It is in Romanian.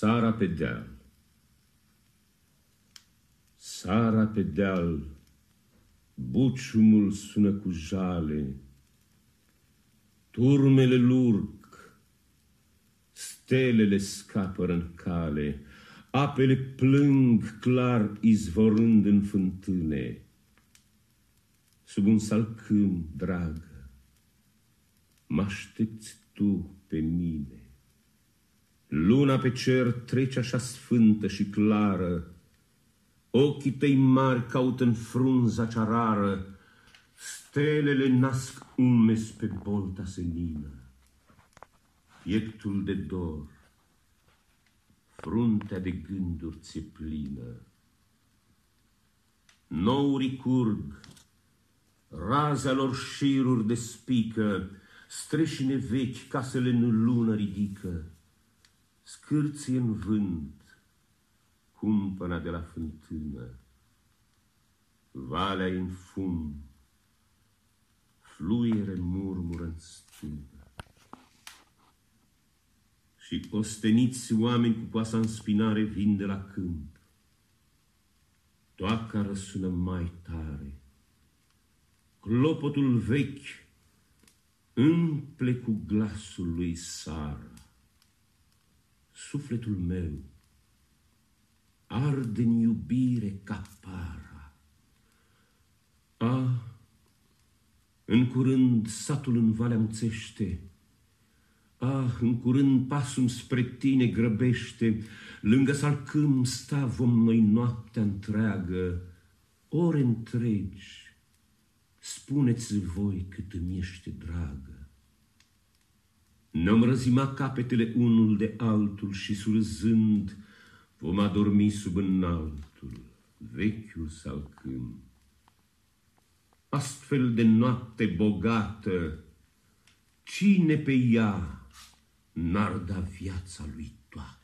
Sara pe deal. Sara pe deal. Buciumul sună cu jale. Turmele lurg. Stelele scapără în cale. Apele plâng clar izvorând în fântâne. Sub un salcâm, dragă Mă aștepți tu pe mine Luna pe cer trece așa sfântă și clară, Ochii tăi mari caută în frunza cea rară, Stelele nasc umes pe bolta senină. Pieptul de dor, fruntea de gânduri ți plină. Nourii curg, raza lor șiruri de spică, Streșine vechi casele în lună ridică, scârție în vânt, cumpăna de la fântână, valea în fum, fluiere murmură în stână. Și osteniți oameni cu poasa în spinare vin de la câmp. Toaca răsună mai tare. Clopotul vechi împle cu glasul lui Sara sufletul meu arde în iubire ca para. A, în curând satul în valea muțește, Ah, în curând pasul spre tine grăbește, Lângă salcâm sta vom noi noaptea întreagă, Ore întregi, spuneți voi cât îmi ești dragă. Ne-am răzimat capetele unul de altul și surzând vom adormi sub înaltul, vechiul salcâm. Astfel de noapte bogată, cine pe ea n-ar da viața lui toată?